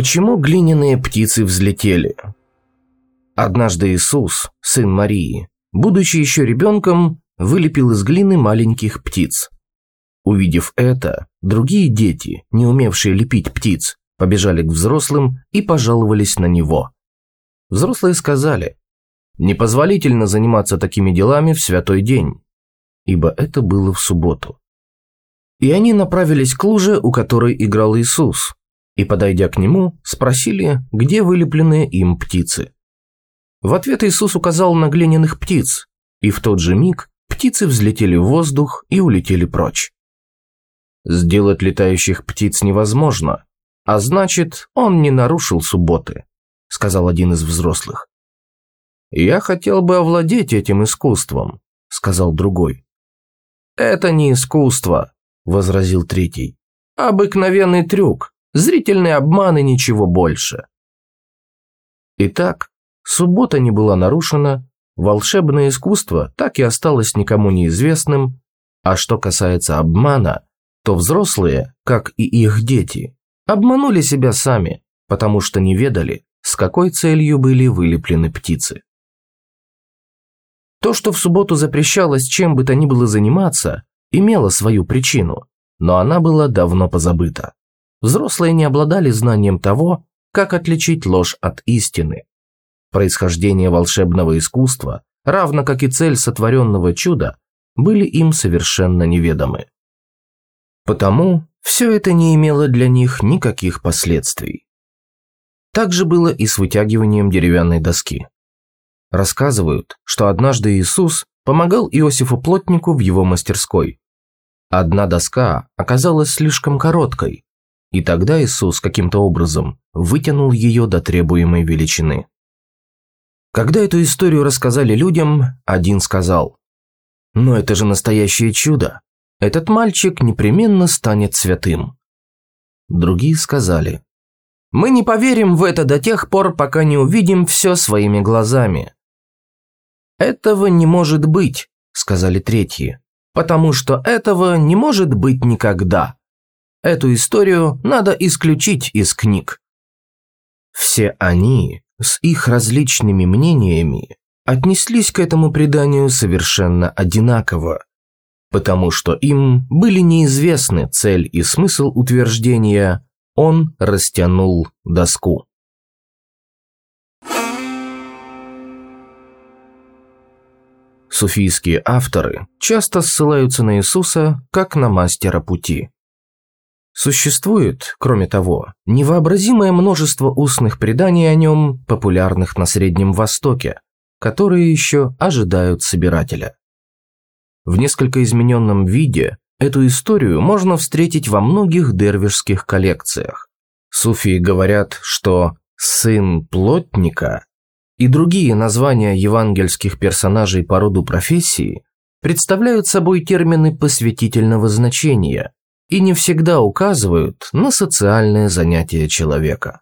Почему глиняные птицы взлетели? Однажды Иисус, сын Марии, будучи еще ребенком, вылепил из глины маленьких птиц. Увидев это, другие дети, не умевшие лепить птиц, побежали к взрослым и пожаловались на него. Взрослые сказали, «Непозволительно заниматься такими делами в святой день», ибо это было в субботу. И они направились к луже, у которой играл Иисус, и, подойдя к нему, спросили, где вылепленные им птицы. В ответ Иисус указал на глиняных птиц, и в тот же миг птицы взлетели в воздух и улетели прочь. Сделать летающих птиц невозможно, а значит, он не нарушил субботы, сказал один из взрослых. Я хотел бы овладеть этим искусством, сказал другой. Это не искусство, возразил третий. Обыкновенный трюк, Зрительный обман и ничего больше. Итак, суббота не была нарушена, волшебное искусство так и осталось никому неизвестным, а что касается обмана, то взрослые, как и их дети, обманули себя сами, потому что не ведали, с какой целью были вылеплены птицы. То, что в субботу запрещалось чем бы то ни было заниматься, имело свою причину, но она была давно позабыта. Взрослые не обладали знанием того, как отличить ложь от истины. Происхождение волшебного искусства, равно как и цель сотворенного чуда, были им совершенно неведомы. Потому все это не имело для них никаких последствий. Так же было и с вытягиванием деревянной доски. Рассказывают, что однажды Иисус помогал Иосифу Плотнику в его мастерской. Одна доска оказалась слишком короткой, и тогда Иисус каким-то образом вытянул ее до требуемой величины. Когда эту историю рассказали людям, один сказал, «Но это же настоящее чудо! Этот мальчик непременно станет святым». Другие сказали, «Мы не поверим в это до тех пор, пока не увидим все своими глазами». «Этого не может быть», – сказали третьи, «потому что этого не может быть никогда». Эту историю надо исключить из книг. Все они с их различными мнениями отнеслись к этому преданию совершенно одинаково, потому что им были неизвестны цель и смысл утверждения «он растянул доску». Суфийские авторы часто ссылаются на Иисуса как на мастера пути. Существует, кроме того, невообразимое множество устных преданий о нем, популярных на Среднем Востоке, которые еще ожидают собирателя. В несколько измененном виде эту историю можно встретить во многих дервишских коллекциях. Суфии говорят, что «сын плотника» и другие названия евангельских персонажей по роду профессии представляют собой термины посвятительного значения – и не всегда указывают на социальное занятие человека.